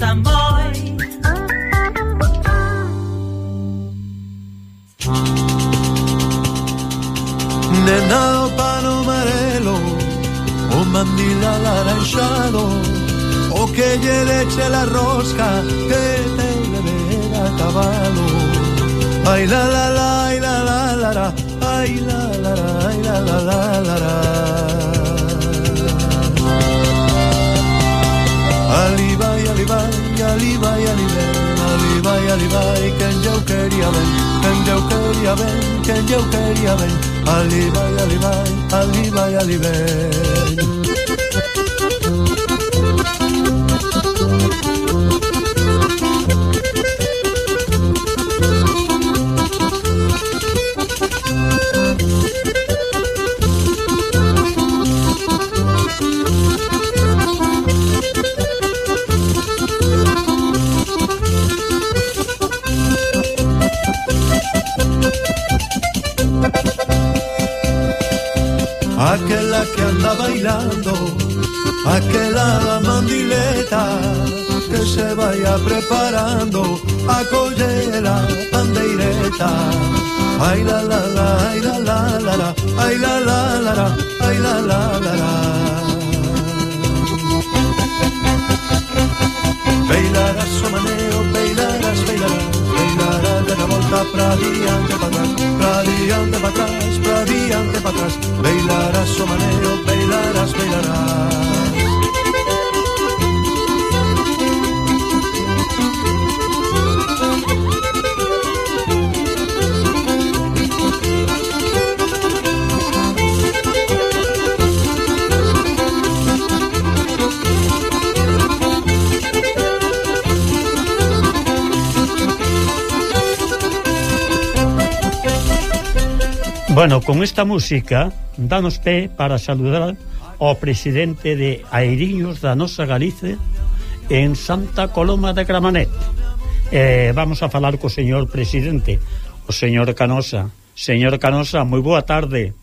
samboy. Nena, o pano amarelo, o mandil alaranjado, o que lle leche la rosca que te le a Ai la la la, ai la la la, ai la la la, ay la la la la. la. ali vai, ali vai, ali ven, ali vai, ali vai, que en eu quería ben, que en eu quería ben, que en eu quería ben, ali vai, ali vai, ali vai, ali. Bueno, con esta música danos pé para saludar ao presidente de Airiños da nosa Galicia en Santa Coloma de Gramanet. Eh, vamos a falar co señor presidente, o señor Canosa. Señor Canosa, moi boa tarde.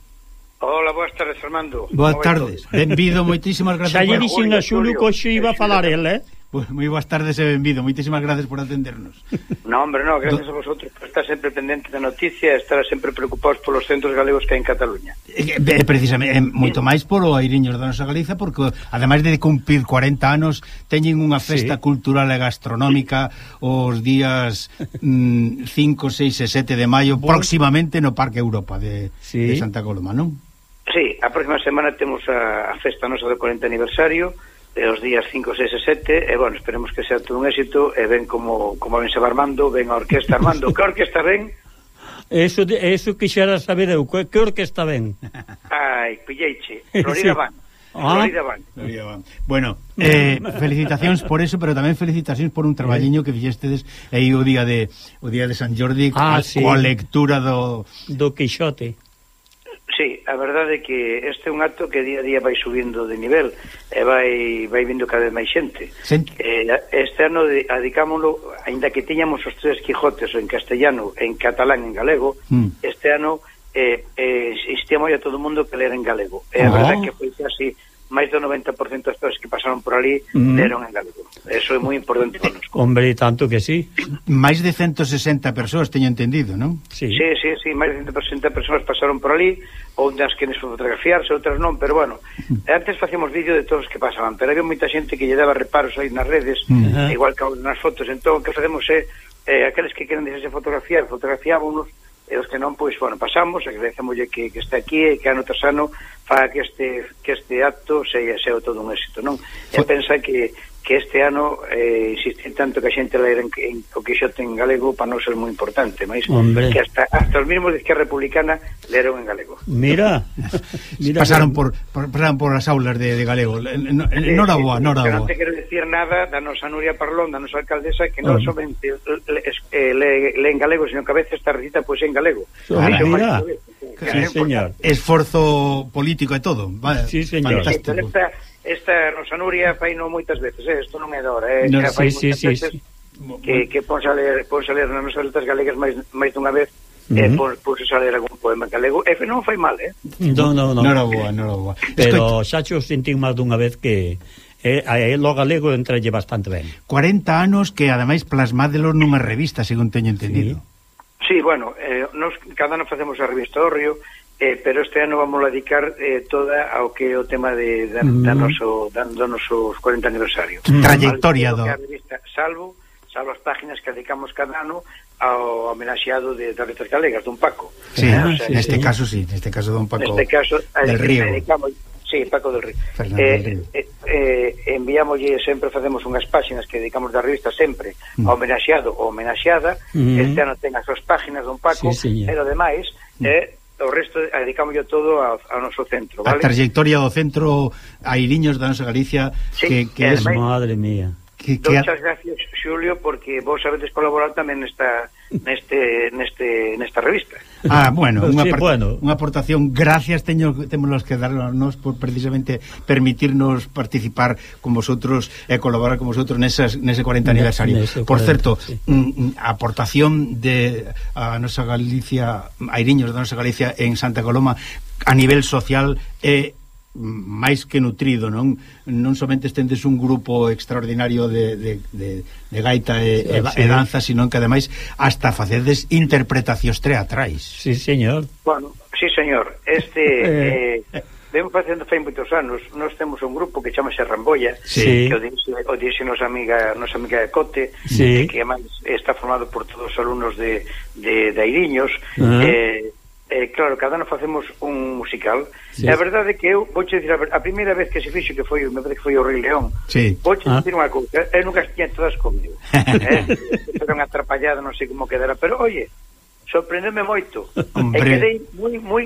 Hola, boas tardes, Armando. Boas tardes. Benvido, moitísimas gracias. Xa lle dixen a Xulio que hoxe iba a falar el, eh? Pois moi boas tardes e benvido. Moitísimas gracias por atendernos. No, hombre, no, gracias a vosotros por estar sempre pendente da noticia e estar sempre preocupados polos centros galegos que hai en Cataluña. Eh, eh, precisamente, eh, moito máis polo airiños da nosa Galiza, porque ademais de cumprir 40 anos, teñen unha festa sí. cultural e gastronómica os días mm, 5, 6 e 7 de maio, próximamente no Parque Europa de, sí. de Santa Coloma, non? Sí, a próxima semana temos a, a festa nosa do 40 aniversario, e os días 5, 6 e 7 e bueno, esperemos que sea todo un éxito e ven como, como ven se va armando ven a orquesta armando, que orquesta ven? Eso, eso quixera saber eu que, que orquesta ven? Ai, pilleiche, Florida sí. Van Ah. Florida Van. Van. Bueno, eh, felicitacións por eso, pero tamén felicitacións por un traballiño que fixestedes aí eh, o día de o día de San Jordi ah, coa sí. lectura do do Quixote. Sí, a verdade é que este é un acto que día a día vai subindo de nivel e vai vai vindo cada vez máis xente. Sí. Eh, este ano adicámoslo, aínda que tiñamos os tres Quijotes en castellano, en catalán, en galego, mm. este ano eh, eh, insistíamos a todo o mundo que ler en galego. Ah. É a verdade que foi así máis do 90% das persoas que pasaron por ali mm. deron en galego. Eso é moi importante para nos. Hombre, tanto que sí. Máis de 160 persoas, teño entendido, non? Sí, sí, sí, sí máis de 160 persoas pasaron por ali, ou das que nes fotografiarse, outras non, pero bueno, antes facíamos vídeo de todos os que pasaban, pero había moita xente que lle daba reparos aí nas redes, uh -huh. igual que nas fotos, entón o que facemos é eh, aqueles que queren deixarse fotografiar, fotografiámonos, e os que non, pois, bueno, pasamos, agradecémoslle que, que está aquí e que ano tras ano fa que este, que este acto se, sea todo un éxito, non? E pensa que que este ano eh, insistir tanto que a xente leer en, en, o Quixote en galego para non ser moi importante, mas Hombre. que hasta, hasta os mesmos de Esquerra Republicana leron en galego. Mira, mira pasaron, por, por, pasaron por as aulas de, de galego. Nora sí, no boa, nora boa. Non te quero decir nada da nosa Nuria Parlón, da nosa alcaldesa, que non oh. somente le, eh, le, le, le en galego, sino que a veces recita pois en galego. So, ah, mira, sí, señor. Esforzo político e todo. Va, sí, señor. Fantástico. Sí, esta Rosa Nuria faino moitas veces, eh? isto non é de hora, eh? No, que sí, sí, sí, sí. que, que ponse a ler, ponse a ler nas nosas letras galegas máis, máis dunha vez Uh -huh. eh, por, por ler algún poema galego e non fai mal, eh? Non, non, non. Non era boa, non era boa. Pero xa xo sentín máis dunha vez que eh, a eh, el o galego entralle bastante ben. 40 anos que ademais plasmádelo nunha revista, según teño entendido. Sí, sí bueno, eh, nos cada ano facemos a revista do Río, eh, pero este ano vamos a dedicar eh, toda ao que é o tema de da, mm. da noso, da, do noso 40 aniversario. Mm-hmm. Trayectoria do... Revista, salvo, salvo as páginas que dedicamos cada ano ao homenaxeado de, das letras galegas, Don Paco. Sí, eh, o sea, sí, neste sí. caso sí, neste caso Don Paco neste caso, del Río. Dedicamos, sí, Paco del Río. Fernando eh, del Río. Eh, eh, enviámoslle sempre, facemos unhas páxinas que dedicamos da revista sempre mm. ao homenaxeado ou homenaxeada. Mm. Este ano ten as súas páginas Don Paco, sí, sí, pero demais... Mm. Eh, o resto dedicámoslo todo ao, ao noso centro, vale? A trayectoria do centro Airiños da nosa Galicia sí, que, que eh, es... Ademais, madre mía. Que, que... Muchas gracias, Xulio, porque vos sabedes colaborar tamén nesta, neste, neste, nesta revista. Ah, bueno, unha sí, bueno. unha aportación gracias teño temos que darnos por precisamente permitirnos participar con vosotros e eh, colaborar con vosotros nesas, nese 40 aniversario. Nese 40, por certo, sí. a aportación de a nosa Galicia, Airiños da nosa Galicia en Santa Coloma a nivel social é eh, máis que nutrido, non non somente estendes un grupo extraordinario de, de, de, de gaita e, sí, e, sí. e danza, sino que ademais hasta facedes interpretacións teatrais. Sí, señor. Bueno, sí, señor. Este eh, vemos facendo fai moitos anos, nós temos un grupo que chamase Ramboya, sí. que o dixe, o dixe nosa amiga, nosa amiga de Cote, sí. que además está formado por todos os alumnos de, de, de Airiños, uh -huh. eh, eh, claro, cada ano facemos un musical. Sí. E a verdade é que eu vouche dicir a, a primeira vez que se fixo que foi, me parece que foi o Rei León. Sí. Vouche ah. dicir unha cousa, eu nunca tiña todas comigo. eh? Era unha atrapallada, non sei como quedara, pero oye, sorprendeme moito. Hombre. E quedei moi moi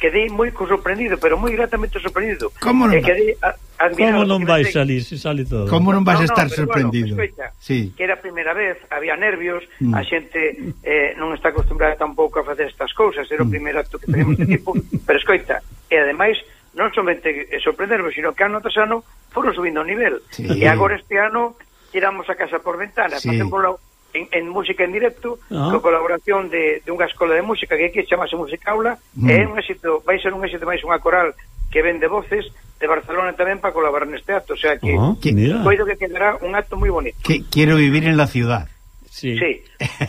quedei moi sorprendido, pero moi gratamente sorprendido. Como non, e quedei Como non vais que... salir, se sale todo. Como non vas no, a estar no, sorprendido. Pois bueno, espeita, sí. Que era a primeira vez, había nervios, mm. a xente eh, non está acostumbrada tampouco a facer estas cousas, era o mm. primeiro acto que teníamos de tipo, pero escoita, e ademais non somente sorprendervos, sino que ano tras ano foron subindo o nivel. Sí. E agora este ano tiramos a casa por ventana, sí. facemos en, en música en directo ah. con colaboración de, de unha escola de música que aquí chamase Música Aula mm. e é mm. un éxito, vai ser un éxito máis unha coral que vende voces de Barcelona tamén para colaborar neste acto, o sea que, oh, que coido que quedará un acto moi bonito. Que quiero vivir en la ciudad. Sí. sí.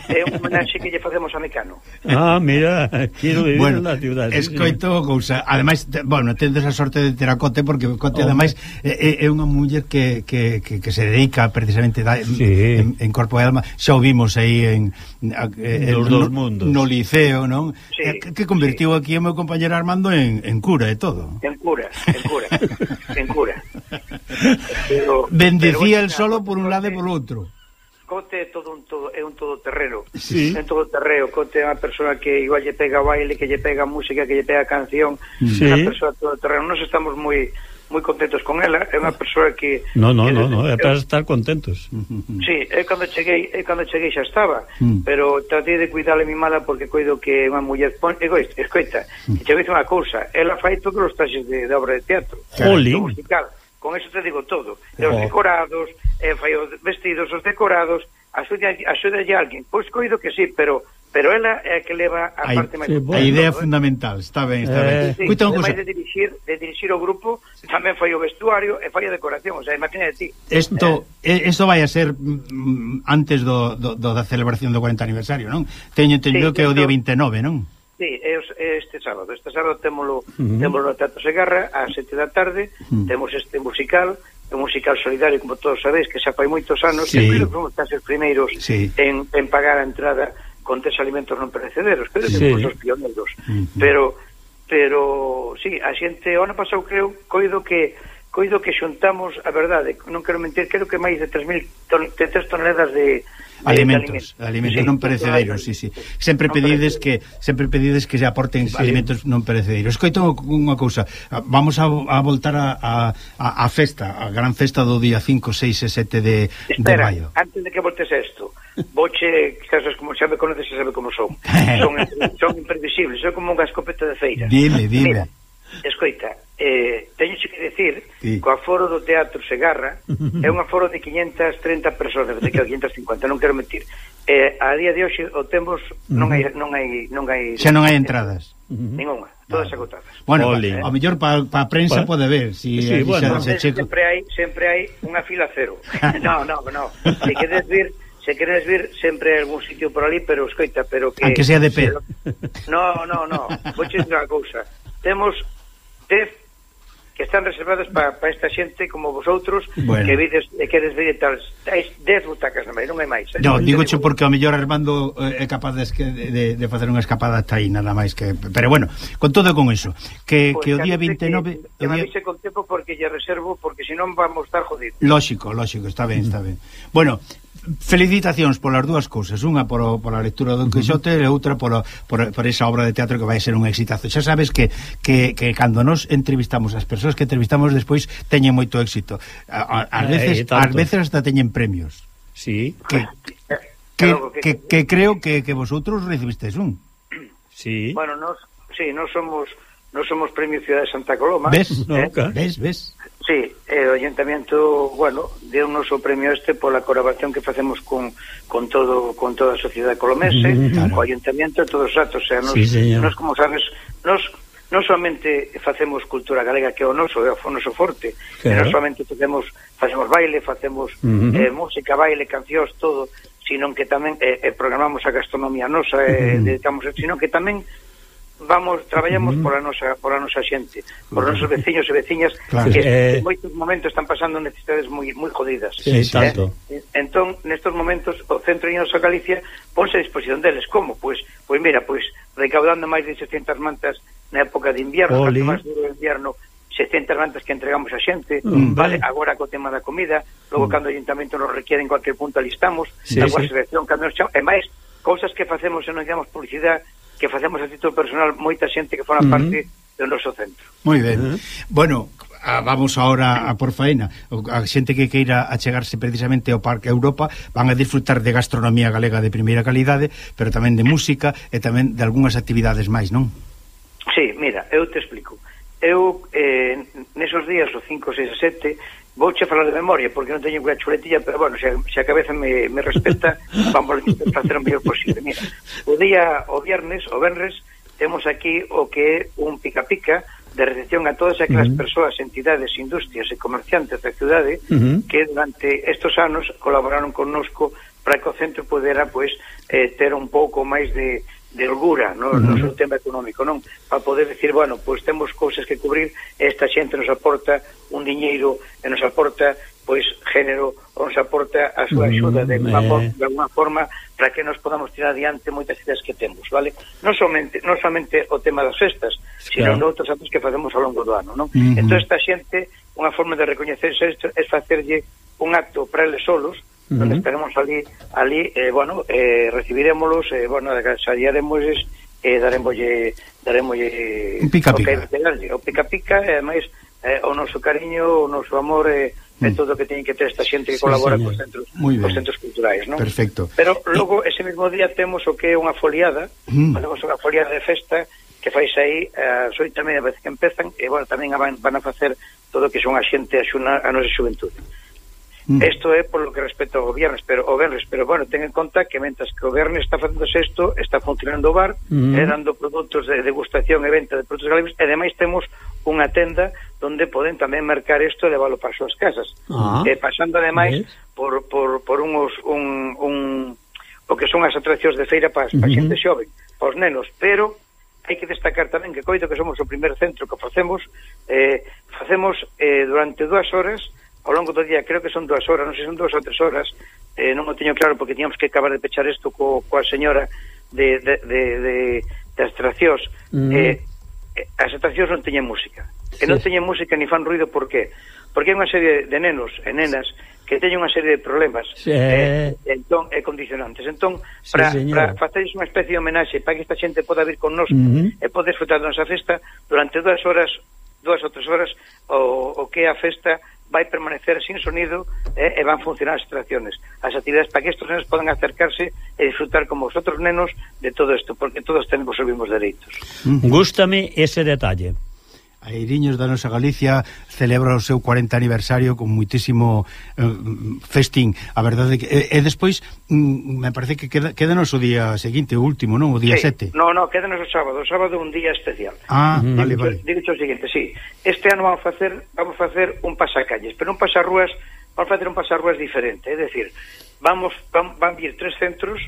É un homenaxe que lle facemos a Mecano. Ah, mira, quero vivir bueno, na ciudad. Escoito cousa. Ademais, te, bueno, tendes a sorte de ter a Cote porque Cote oh. ademais é, é unha muller que, que, que, que se dedica precisamente da, sí. en, en corpo e alma. Xa o vimos aí en, eh, en Los dos no, mundos. No liceo, non? Sí, eh, que, que convertiu sí. aquí o meu compañero Armando en, en cura e todo. En cura, en cura. en cura. Pero, Bendecía pero, el solo por un lado e por outro. Cote é todo un todo, é un todoterreno. Sí. É todo terreo. Cote é unha persoa que igual lle pega baile, que lle pega música, que lle pega canción. Sí. É unha persoa todoterreno. Nós estamos moi moi contentos con ela, ¿eh? é unha persoa que No, no, que, no, no, é para estar contentos. Sí, é cando cheguei, é cando cheguei xa estaba, mm. pero tratei de cuidarle a mi mala porque coido que é unha muller pon, egoísta, escoita, mm. que che unha cousa, ela fai todos os traxes de, de obra de teatro, Jolín. musical con eso te digo todo. E os decorados, e fai os vestidos, os decorados, axuda, a alguén. Pois coido que sí, pero pero ela é a que leva a Ay, parte máis... Sí, bueno, a idea é fundamental, está ben, está eh, ben. Sí, Cuita unha de dirixir, de dirixir o grupo, tamén foi o vestuario e foi a decoración, o sea, imagínate ti. Isto eh, esto vai a ser mm, antes do, do, do da celebración do 40 aniversario, non? Teño entendido sí, que é o día 29, non? Sí, é, é este sábado. Este sábado témolo, uh -huh. témolo no Teatro Segarra ás sete da tarde. Uh -huh. Temos este musical, un musical solidario, como todos sabéis, que xa fai moitos anos. Sí. Sempre fomos os primeiros sí. en, en pagar a entrada con tres alimentos non perecederos. Creo que sí. fomos os pioneiros. Uh -huh. Pero, pero, sí, a xente, o ano pasado creo, coido que coido que xuntamos, a verdade, non quero mentir, creo que máis de 3.000 ton, de 3 toneladas de, de alimentos, de alimentos, sí, non perecedeiros, sí, sí. Sempre non pedides que sempre pedides que se aporten sí. alimentos non perecedeiros. Escoito unha cousa, vamos a, a voltar a, a, a festa, a gran festa do día 5, 6 e 7 de, Espera, de maio. antes de que voltes isto, voche, sabes como xa me conoces, xa sabe como son. son, son imprevisibles, son como unha escopeta de feira. Dime, dime. Mira, escoita, eh, teño que decir sí. que o aforo do Teatro Segarra é un aforo de 530 persoas, de que 550, non quero mentir. Eh, a día de hoxe o temos non hai non hai non hai Xa non hai entradas. Ninguna, todas agotadas. Bueno, Ole. a mellor para pa a prensa bueno. pode ver si sí, bueno. se checo. Sempre hai sempre hai unha fila cero. no, no, no. Se queres vir se queres vir sempre hai algún sitio por ali, pero escoita, pero que Aunque sea de pé. Se... No, no, no. Vou che unha cousa. Temos 10 que están reservadas para pa esta xente como vosotros bueno. que vides e eh, queres vir tal tais 10 butacas na máis, non hai máis. Eh? No, digo che porque o mellor Armando eh, é capaz de, de, de facer unha escapada hasta aí nada máis que, pero bueno, con todo con eso, que, pues, que o día 29 que, que o día... avise con tempo porque lle reservo porque senón vamos estar jodidos. Lógico, lógico, está ben, está ben. Bueno, Felicitacións polas dúas cousas, unha por, por a lectura do Don Quixote uh -huh. e outra por, por, por esa obra de teatro que vai ser un exitazo. Xa sabes que, que, que cando nos entrevistamos as persoas que entrevistamos despois teñen moito éxito. A, a, as eh, veces eh, veces hasta teñen premios. Sí. Que, que, que, que, que, creo que, que vosotros recibisteis un. Sí. Bueno, nos, sí, nos somos no somos Premio Ciudad de Santa Coloma. ¿Ves? No, eh? ¿Ves? ¿Ves? Sí, eh, o Ayuntamiento, bueno, deu-nos o premio este pola colaboración que facemos con, con todo con toda a sociedade colomese, mm, claro. o Ayuntamiento e todos os actos, o sea, nos, sí, señor. nos como sabes, nos non somente facemos cultura galega que é o noso, é o noso forte, claro. non somente facemos facemos baile, facemos uh -huh. eh, música, baile, cancións, todo, sino que tamén eh, eh programamos a gastronomía nosa, eh, uh -huh. dedicamos, sino que tamén vamos traballamos mm. pola nosa pola nosa xente, por nosos veciños e veciñas claro. que eh... en moitos momentos están pasando necesidades moi moi jodidas. Sí, eh? tanto. Entón, nestos momentos o Centro de Galicia ponse a disposición deles como? Pois pois mira, pois recaudando máis de 600 mantas na época de invierno, máis duro de invierno, 600 mantas que entregamos a xente, mm, vale. vale, agora co tema da comida, logo mm. cando o Ayuntamento nos requiere en cualquier punto alistamos, sí, a sí. selección cando nos chama, e máis cousas que facemos e non damos publicidade que facemos a título personal moita xente que forma uh -huh. parte do noso centro. Moi ben. Uh -huh. Bueno, a, vamos ahora a por faena a xente que queira achegarse precisamente ao Parque Europa van a disfrutar de gastronomía galega de primeira calidade pero tamén de música e tamén de algunhas actividades máis, non? Sí, mira, eu te explico eu eh, nesos días o 5, 6, 7 vouche falar de memoria porque non teño unha chuletilla, pero bueno, se, se a cabeza me, me respeta, vamos a facer o mellor posible. Mira, o día o viernes, o venres, temos aquí o que é un pica-pica de recepción a todas aquelas uh -huh. persoas, entidades, industrias e comerciantes da cidade uh -huh. que durante estos anos colaboraron connosco para que o centro pudera pois, eh, ter un pouco máis de de holgura no, uh -huh. no seu tema económico, non? Para poder decir, bueno, pois temos cousas que cubrir, esta xente nos aporta un diñeiro e nos aporta pois género ou nos aporta a súa axuda de, unha, eh... de alguna forma para que nos podamos tirar adiante moitas ideas que temos, vale? Non somente, non somente o tema das festas, sino claro. outros actos que facemos ao longo do ano, non? Uh -huh. Entón esta xente, unha forma de recoñecerse isto é facerlle un acto para eles solos, -huh. onde estaremos ali, ali eh, bueno, eh, recibiremoslos, eh, bueno, saliaremos e eh, daremoslle, daremoslle un pica pica. O, darlle, o pica pica, e ademais eh, o noso cariño, o noso amor, eh, é mm. todo o que teñen que ter esta xente que sí, colabora señor. cos centros, cos centros culturais, non? Perfecto. Pero logo ese mesmo día temos o que é unha foliada, mm. unha foliada de festa que fais aí eh, as oito media veces que empezan e bueno, tamén van, van a facer todo o que son a xente a, xuna, a nosa xuventude. Mm. Isto é polo que respecta ao gobernes, pero o Bernes, pero bueno, ten en conta que mentas que o Bernes está facendo isto, está funcionando o bar, mm. e dando produtos de degustación e venta de produtos galegos, e ademais temos unha tenda onde poden tamén mercar isto e leválo para as súas casas. Ah. E pasando ademais yes. por, por, por unhos, un, un, o que son as atraccións de feira para, para mm -hmm. xente xoven, para os nenos, pero hai que destacar tamén que coito que somos o primer centro que facemos, eh, facemos eh, durante dúas horas ao longo do día, creo que son dúas horas, non sei se son dúas ou tres horas, eh, non o teño claro porque tiñamos que acabar de pechar isto co, coa señora de, de, de, de, de abstraccións. Mm. Mm-hmm. Eh, eh, as abstraccións non teñen música. Sí. E non teñen música ni fan ruido por qué? Porque hai unha serie de nenos e nenas que teñen unha serie de problemas sí. eh, eh entón, e condicionantes. Entón, sí, para faceres unha especie de homenaxe para que esta xente poda vir con nós uh e poda disfrutar da nosa festa durante dúas horas dúas ou tres horas o, o que é a festa vai permanecer sin sonido eh, e van funcionar as extracciones, as actividades para que estes nenos podan acercarse e disfrutar como os outros nenos de todo isto, porque todos temos os mesmos dereitos. Gústame ese detalle. Airiños da nosa Galicia celebra o seu 40 aniversario con muitísimo eh, festín. A verdade que e, e despois mm, me parece que queda queda o día seguinte, o último, non? O día 7. Sí, no, no, queda o sábado, o sábado un día especial. Ah, mm. vale, vale. Digo o seguinte, sí. Este ano vamos facer vamos facer un pasacalles, pero un pasarrúas, vamos facer un pasarrúas diferente, é dicir, vamos van, van vir tres centros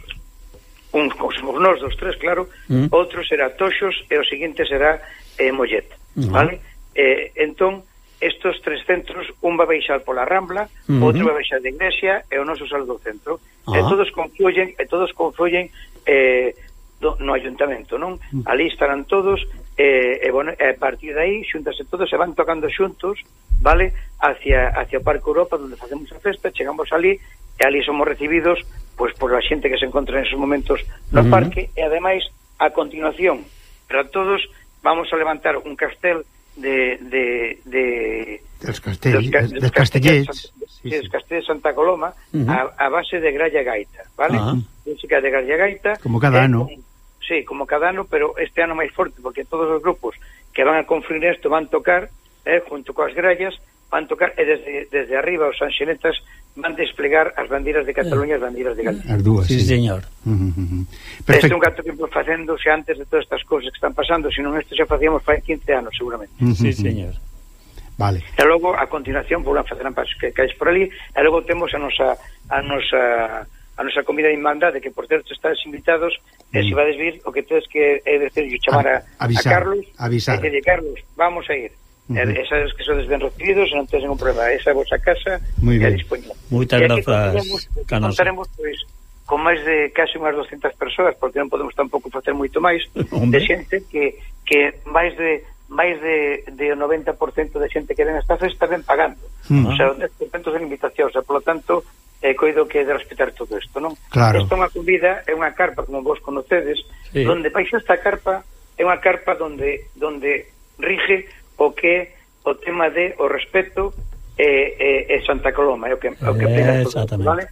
un cosmos, nós dos tres, claro, mm. outro será Toxos e o seguinte será eh, Mollet vale? Eh, entón, estos tres centros, un va baixar pola Rambla, uh -huh. outro va baixar de Iglesia e o noso sal do centro. Uh -huh. E todos confluyen, e todos confluyen eh, do, no ayuntamento, non? Uh -huh. Ali estarán todos eh, e, bueno, e a partir de aí xúntase todos se van tocando xuntos, vale? Hacia, hacia o Parque Europa, donde facemos a festa, chegamos ali e ali somos recibidos pois por a xente que se encontra en esos momentos no uh -huh. parque e ademais a continuación para todos vamos a levantar un castel de... de, de dels castells, de dels, castellets. Sí, sí. Dels de Santa Coloma, uh -huh. a, a base de gralla gaita, ¿vale? Uh -huh. Música de gralla gaita. Como cada eh, ano. Sí, como cada ano, pero este ano máis forte, porque todos os grupos que van a confluir esto van tocar, eh, junto coas grallas, van tocar, e desde, desde arriba os anxenetas van desplegar as bandeiras de Cataluña e as bandeiras de Galicia. As dúas, sí, sí. señor. Uh -huh. Este é un gato que facéndose antes de todas estas cousas que están pasando, senón isto xa facíamos fai 15 anos, seguramente. Uh -huh. Sí, señor. Vale. E logo, a continuación, por facer facerán pasos que caes por ali, e logo temos a nosa, a nosa a nosa comida de mandade que por certo estáis invitados mm. e se mm. vades vir o que tedes que é decir chamar a, a, avisar, a Carlos avisar. e Carlos, vamos a ir uh -huh. esas que sodes ben recibidos non tens ningún problema esa é a vosa casa Muy a é disponible Moitas grazas, Canosa. Contaremos, pois, con máis de case unhas 200 persoas, porque non podemos tampouco facer moito máis, Hombre. de xente que, que máis de máis de, de 90% de xente que ven esta festa ven pagando. Uh -huh. O sea, o 10% son invitacións, e, polo tanto, eh, coido que é de respetar todo isto, non? Claro. Esta é unha comida, é unha carpa, como vos conocedes, sí. donde baixo esta carpa é unha carpa donde donde rige o que o tema de o respeto e, e, e Santa Coloma, é o que, é o que pega todo, vale?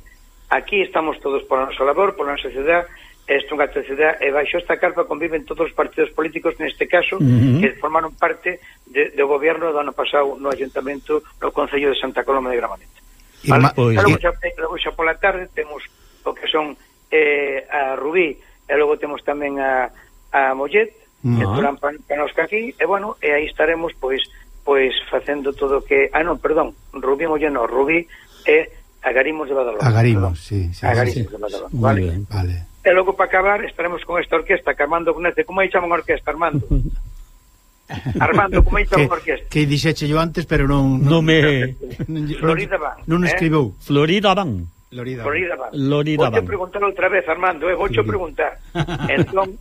Aquí estamos todos por a nosa labor, por a nosa sociedade, esta unha sociedade, e baixo esta carpa conviven todos os partidos políticos, neste caso, uh -huh. que formaron parte de, do goberno do ano pasado no Ayuntamento, no Concello de Santa Coloma de Gramanete. Vale? Pois, e... Logo, xa, eh, logo xa pola tarde temos o que son eh, a Rubí, e logo temos tamén a, a Mollet, uh -huh. que aquí, e bueno, e aí estaremos, pois, pois facendo todo o que... Ah, non, perdón, Rubí Molleno, Rubí é Agarimos de Badalona. Agarimos, sí, sí. Agarimos sí, de vale. Bien, vale. E logo para acabar estaremos con esta orquesta que Armando conoce. Como aí chaman orquesta, Armando? Armando, como aí chaman orquesta? Que dixeche yo antes, pero non... Non, non me... Florida Van. Non, non eh? escribou. Florida Van. Florida Van. Florida Van. Florida Van. Vou preguntar outra vez, Armando, eh? vou preguntar. entón,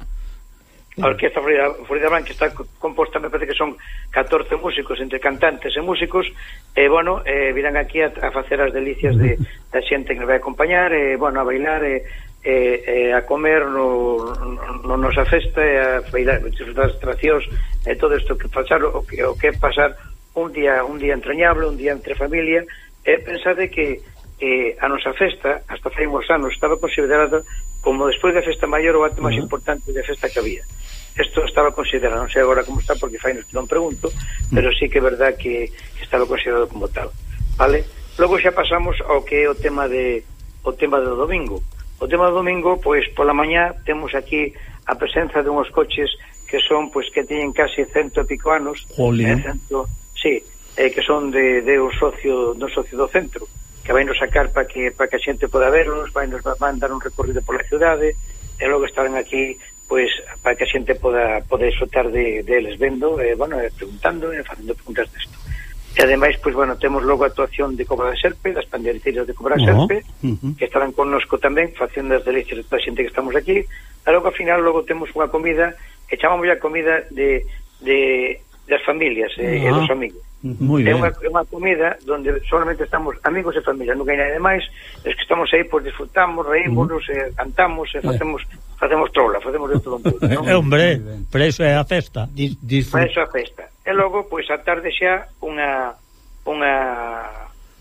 A Orquesta Florida, Florida Blanca está composta, me parece que son 14 músicos, entre cantantes e músicos, e, bueno, eh, virán aquí a, a facer as delicias de, da xente que nos vai acompañar, e, bueno, a bailar, e, eh, eh, a comer no, no nosa festa e a bailar, disfrutar as atraccións e todo isto que pasar o que, o que pasar un día un día entrañable, un día entre familia e pensade que eh, a nosa festa, hasta fai uns anos, estaba considerada como despois da festa maior o acto máis uh -huh. importante da festa que había. Isto estaba considerado, non sei agora como está, porque fai non pregunto, pero sí que é verdad que, que estaba considerado como tal. Vale? Logo xa pasamos ao que é o tema de o tema do domingo. O tema do domingo, pois pola mañá temos aquí a presenza de unhos coches que son, pois que teñen case cento e pico anos, eh, cento, sí, eh, que son de, de un socio, do socio do centro. Uh que vai nos sacar para que, para que a xente poda verlos, vai nos mandar un recorrido pola cidade, e logo estarán aquí pois para que a xente poda, poder disfrutar de, de eles vendo, e, bueno, e preguntando e facendo preguntas desto. E ademais, pois, bueno, temos logo a actuación de Cobra de Serpe, das panderiteiras de Cobra de Serpe, uh -huh. que estarán connosco tamén, facendo as delicias da xente que estamos aquí, e logo, ao final, logo temos unha comida, que chamamos a comida de, de das familias ah, e, e dos ah, amigos. Muy é unha, unha comida onde solamente estamos amigos e familia, non hai nada máis, es que estamos aí, pois disfrutamos, reímonos, uh -huh. eh, cantamos, eh, facemos facemos trola, facemos de todo un pouco. Non? Hombre, preso é a festa. Dis, disfrut... Iso é a festa. E logo, pois, a tarde xa unha, unha,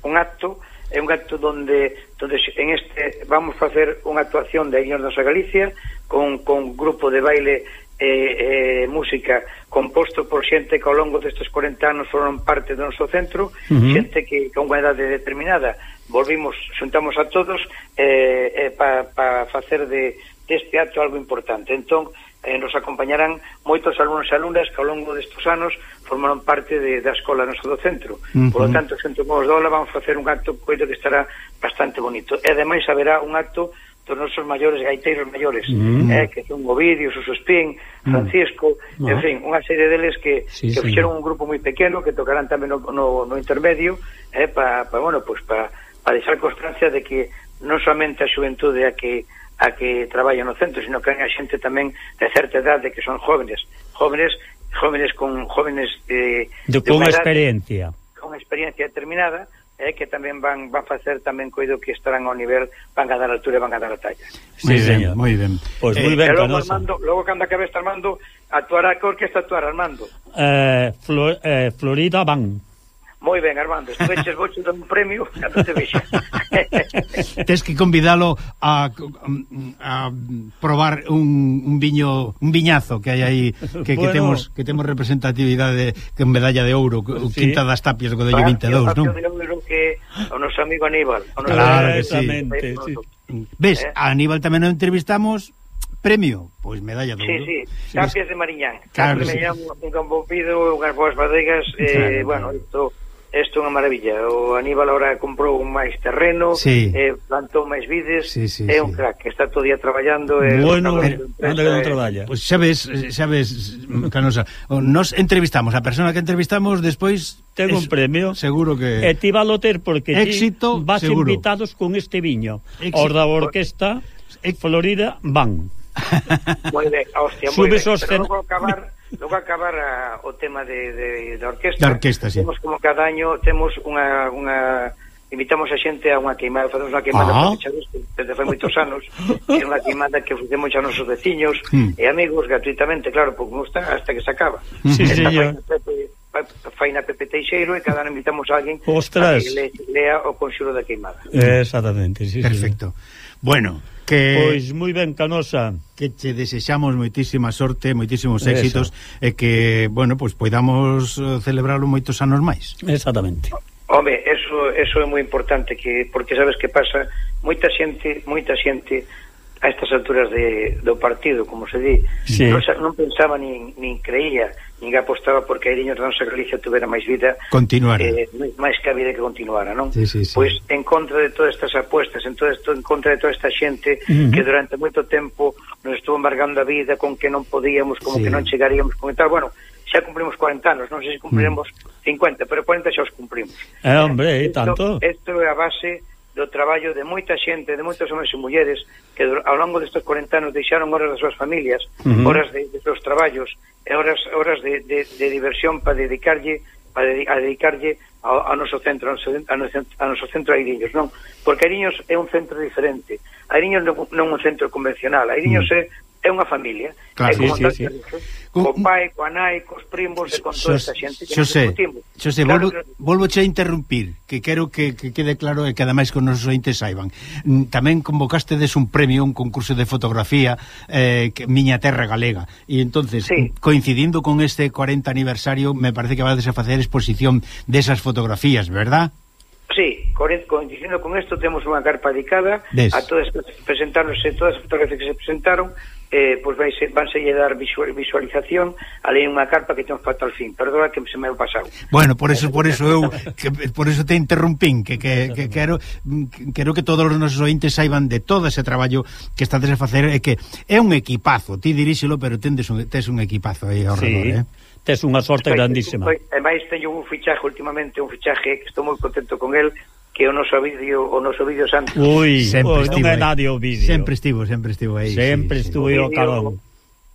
un acto é un acto donde, donde en este vamos facer unha actuación de Guiños da Galicia con, con grupo de baile eh, eh, música composto por xente que ao longo destes 40 anos foron parte do noso centro, uh -huh. xente que con unha edade determinada volvimos, xuntamos a todos eh, eh, para pa facer de deste acto algo importante. Entón, eh, nos acompañarán moitos alumnos e alumnas que ao longo destes anos formaron parte de, da escola noso do centro. Uh -huh. Por lo tanto, xente como os dola vamos facer un acto coito que estará bastante bonito. E ademais haberá un acto dos nosos maiores gaiteiros maiores, mm. eh, que son Ovidio, Susospín, mm. Francisco, mm. en fin, unha serie deles que, sí, que fixeron sí. un grupo moi pequeno que tocarán tamén no, no, no intermedio eh, para, pa, bueno, pues pa pa deixar constancia de que non somente a xuventude a que a que traballa no centro, sino que hai a xente tamén de certa idade que son jóvenes, jóvenes, jóvenes con jóvenes de, de, de con experiencia. Con experiencia determinada, eh, que tamén van van facer tamén coido que estarán ao nivel, van a dar altura e van a dar a talla. Moi sí, ben, moi ben. Pois pues eh, moi ben, logo, Armando, logo cando acabe está Armando, actuará que orquesta actuar Armando. Eh, Flor, eh, Florida van. Moi ben, Armando, estuveches vocho dun premio cando te vexa. Tes que convidalo a, a probar un, un viño, un viñazo que hai aí que, bueno. que temos que temos representatividade con medalla de ouro, sí. quinta das tapias do dello 22, non? que o noso amigo Aníbal. O noso claro, amigo. Sí. Ves, eh? a Aníbal tamén o entrevistamos premio, pois medalla de ouro. Sí, sí, Capias de Mariñán. Claro, Capias de Mariñán, sí. un, campo pido, unhas boas badegas, eh, claro, bueno, isto... Claro Isto é unha maravilla. O Aníbal ahora comprou máis terreno, sí. eh, plantou máis vides, sí, sí, é un sí. crack, está todo día traballando. Bueno, eh, anda que non traballa. Pois pues, sabes, sabes, Canosa, nos entrevistamos, a persona que entrevistamos despois... Ten un premio. Seguro que... E ti va a ter porque Éxito, vas seguro. invitados con este viño. Éxito. Os da orquesta Florida van. moi ben, hostia, moi ben. Pero non vou acabar Logo acabar a, o tema de, de, da orquesta, Da orquestra, sí. Temos como cada año, temos unha, unha invitamos a xente a unha queimada, facemos unha queimada ah. desde fai moitos anos, é unha queimada que ofrecemos a nosos veciños mm. e amigos gratuitamente, claro, porque non está hasta que se acaba. Sí, Esta sí, faina Pepe Teixeiro e cada ano invitamos a alguén Ostras. a que le, lea o conxuro da queimada. Exactamente, sí, Perfecto. Sí. Bueno, que Pois moi ben, Canosa. Que che desexamos moitísima sorte, moitísimos éxitos Eso. e que, bueno, pois pues, poidamos eh, celebrarlo moitos anos máis. Exactamente. Home, eso, eso é moi importante que porque sabes que pasa moita xente, moita xente a estas alturas de, do partido, como se di, sí. non, non pensaba nin, nin creía ninguén apostaba porque a niños da nosa Galicia tuvera máis vida continuara eh, máis que a vida que continuara non? Sí, sí, sí. pois en contra de todas estas apuestas en, todo esto, en contra de toda esta xente uh -huh. que durante moito tempo nos estuvo embargando a vida con que non podíamos como sí. que non chegaríamos con tal, bueno xa cumplimos 40 anos, non sei se cumpriremos -huh. 50, pero 40 xa os cumplimos. Eh, hombre, eh, e tanto. Isto é a base do traballo de moita xente, de moitos homens e mulleres que ao longo destes 40 anos deixaron horas das súas familias, uh -huh. horas de, de seus traballos e horas horas de, de, de diversión para dedicarlle para a dedicarlle ao, ao noso centro, ao noso, ao noso, centro Airiños, non? Porque Airiños é un centro diferente. Airiños non, non é un centro convencional. Airiños mm. é é unha familia. Claro, sí, sí, sí. Co pai, coa nai, cos primos e con toda esta xente que Xosé, discutimos. Xosé, claro, volvo, que... volvo che a interrumpir, que quero que, que quede claro e que ademais que os nosos ointes saiban. Mm, tamén convocastedes un premio, un concurso de fotografía eh, que, Miña Terra Galega. E entonces, sí. coincidindo con este 40 aniversario, me parece que vades a facer exposición desas fotografías, verdad? Sí, coincidindo con isto, temos unha carpa dedicada Des. a todas presentándose todas as fotografías que se presentaron eh, pois vais, vanse lle dar visualización alén unha carpa que temos para tal fin perdona que se me pasou bueno, por eso, por eso eu que, por eso te interrumpín que, que, que quero que, quero que todos os nosos ointes saiban de todo ese traballo que estades a facer é que é un equipazo ti diríxelo pero tendes un, tes un equipazo aí ao sí. redor eh? tes unha sorte grandísima. E máis teño un fichaje últimamente, un fichaje que estou moi contento con el, que o noso vídeo o noso vídeo santo. Ui, sempre ui, non é nadie o vídeo. Sempre estivo, sempre estivo aí. Sempre sí, estuve sí. o carón.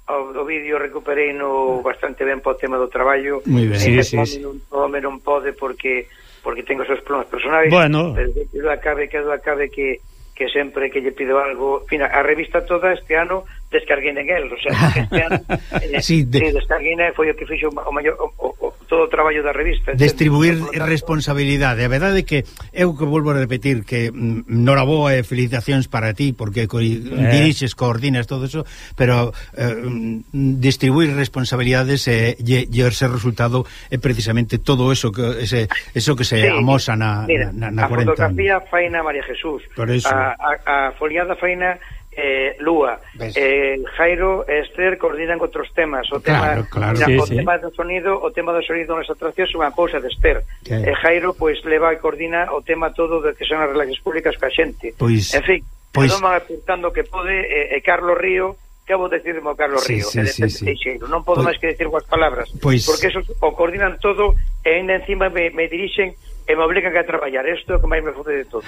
O, o vídeo recuperei no bastante ben para o tema do traballo. Muy ben. Sí, sí, sí. Non, home non pode porque porque tengo esos problemas personais. Bueno. Pero quedo acabe, quedo acabe que que sempre que lle pido algo, fina, a revista toda este ano descarguei en el, o sea, este ano eh, sí, de... descarguei foi o que fixo o maior o, o, todo o traballo da revista. Distribuir responsabilidade. A verdade é que eu que volvo a repetir que mm, noraboa e felicitacións para ti porque co eh. dirixes, coordinas todo eso, pero eh, mm, distribuir responsabilidades e eh, e ese resultado é eh, precisamente todo eso que ese eso que se sí. amosa na Mira, na, na, na a 40 fotografía faina María Jesús. Por eso. A, a, a foliada faina eh, Lúa. Eh, Jairo e Esther coordinan outros temas. O tema, claro, claro. Sí, o sí. tema do sonido, o tema do sonido nas atraccións é unha cousa de Esther. E eh, Jairo pois leva e coordina o tema todo de que son as relacións públicas coa xente. Pois, en fin, pois... van apuntando que pode e, eh, e Carlos Río que vou decir mo Carlos sí, Río, sí, e sí, sí. Teixeiro. Non podo pois, máis que decir coas palabras, pois, porque eso o coordinan todo e ainda encima me, me dirixen e me obligan a traballar. Isto é o que máis me fode de todo.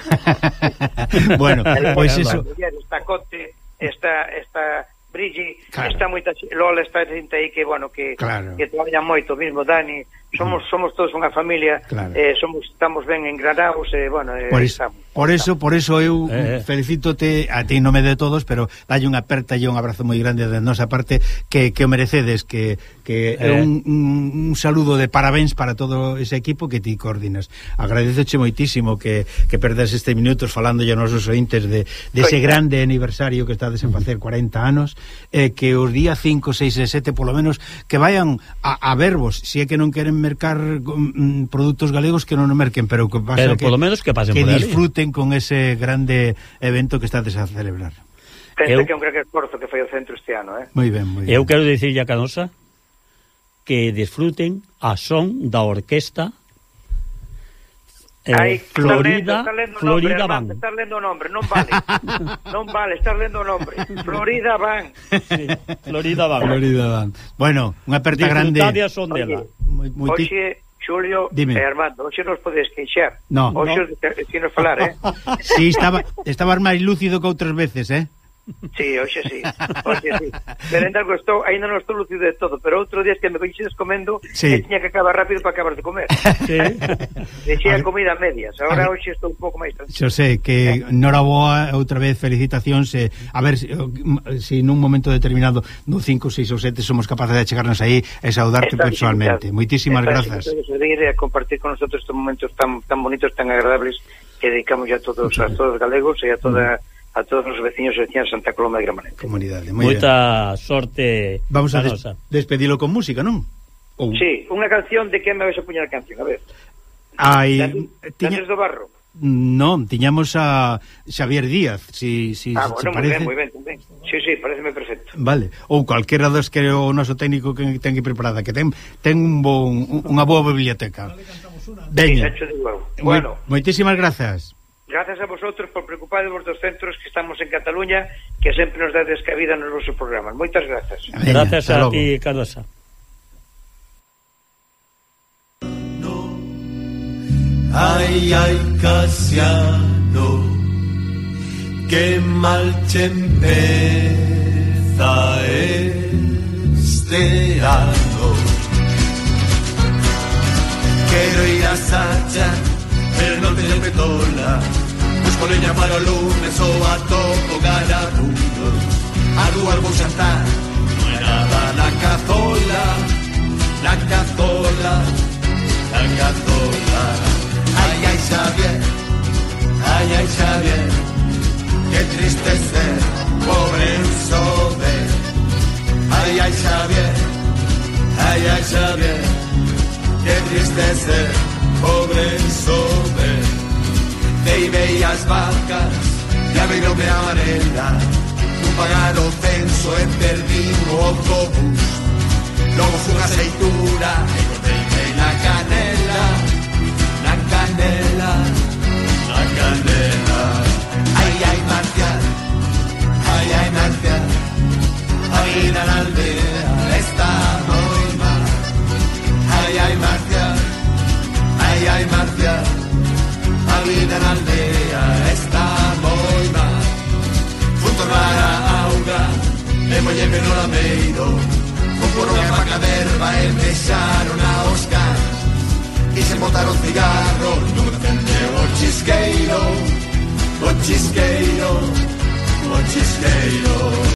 bueno, pois iso... Esta Cote, está, está Brigi, claro. está moita Lola, está xente aí que, bueno, que, claro. que traballan moito, mismo Dani, somos somos todos unha familia, claro. eh, somos estamos ben engranados e eh, bueno, eh, por eso, estamos. Por eso, por eso eu eh, eh. felicítote a ti en nome de todos, pero dalle unha aperta e un abrazo moi grande de nosa parte que, que o merecedes, que, que eh. un, un, un saludo de parabéns para todo ese equipo que ti coordinas. Agradezoche moitísimo que, que perdes este minutos falando a nosos ointes de, de ese grande aniversario que estades a facer 40 anos, eh, que os día 5, 6 e 7 polo menos que vayan a, a verbos, si é que non queren mercar mm, produtos galegos que non o merquen, pero que pasa pero, que, polo menos que, pasen que disfruten con ese grande evento que estades a celebrar. Tente eu... que un gran esforzo que foi o centro este ano, eh? Moi ben, moi ben. Eu quero dicirlle a Canosa que disfruten a son da orquesta Eh, Ay, Florida, estás lendo, estás lendo Florida nombre, Van. Estás lendo o nombre, non vale. non vale, estás lendo o nombre. Florida Van. Sí, Florida Van. Florida Van. Bueno, unha aperta grande. Disfrutade a sondela. Oxe, Xulio Dime. e Armando, hoxe nos podes queixar. No, hoxe no. nos falar, eh? Si, sí, estaba, estabas máis lúcido que outras veces, eh? Sí, hoxe sí, hoxe sí. Pero ainda estou, ainda non estou lucido de todo, pero outro día es que me coincides comendo sí. que tiña que acabar rápido para acabar de comer. Sí. Deixei a comida a medias, agora hoxe estou un pouco máis tranquilo. Xo sei, que noraboa, outra vez, felicitacións, eh, a ver se si, si nun momento determinado, no 5, 6 ou 7, somos capaces de chegarnos aí e saudarte Está personalmente. Invitado. Moitísimas Está grazas. Está a compartir con nosotros estes momentos tan, tan bonitos, tan agradables que dedicamos a todos, a todos os galegos e a toda... Mm a todos os veciños e veciñas de Santa Coloma de Gramanet. Comunidade, moi Comunidade, Moita bien. sorte Vamos a des nosa. despedilo con música, non? Ou... Sí, unha canción de que me vais a puñar a canción, a ver. Ai, tiña... do Barro. Non, tiñamos a Xavier Díaz, si, si ah, bueno, parece. Moi ben, moi ben, ben. Sí, sí, pareceme perfecto. Vale, ou calquera dos que o noso técnico que ten que preparada, que ten ten un bon, unha boa biblioteca. Veña. Sí, bueno, moitísimas grazas. Gracias a vosotros por preocupados dos centros que estamos en Cataluña, que sempre nos dades cabida nos nosos programas. Moitas. Veña, Gracias hasta a logo. ti, Canosa. Ay, ay, Casiano, que mal te empieza este año. Quiero ir a Sacha, per norte di Bretola, busco leña para el lunes o lume, só atopo garabundo. A luar vou xantar, non é nada na cazola, la cazola, la cazola. Ay ay Xavier, ay ay Xavier, qué triste ser, pobre sobe. Ay ai, Xavier, ay ay Xavier, qué triste ser, pobre sobre. De y bellas barcas ya de avenue amarela. Un pagado censo en Berlín o autobús. Luego fue una aceituna en la canela. La canela la canela. Ay ay Marcial ay ay Marcial ay la vida na aldea está moi mal. Fun tornar a auga e molleme no lameiro Fun por unha paca de e deixaron a Oscar E se botar o cigarro non acende o chisqueiro O chisqueiro, o chisqueiro.